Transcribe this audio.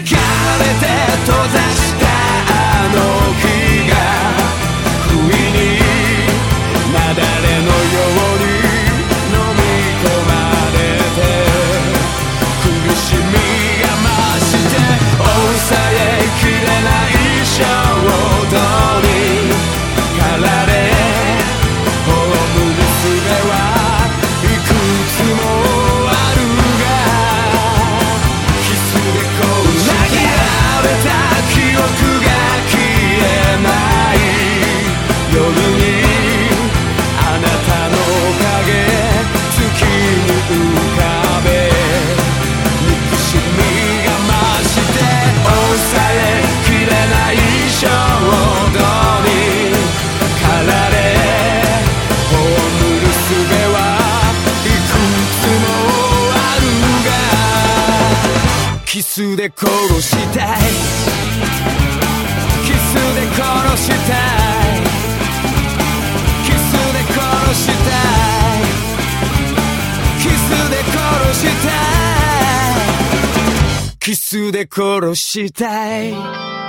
裂かれて閉ざキスで殺したい。キスで殺したい。キスで殺したい。キスで殺したい。キスで殺したい。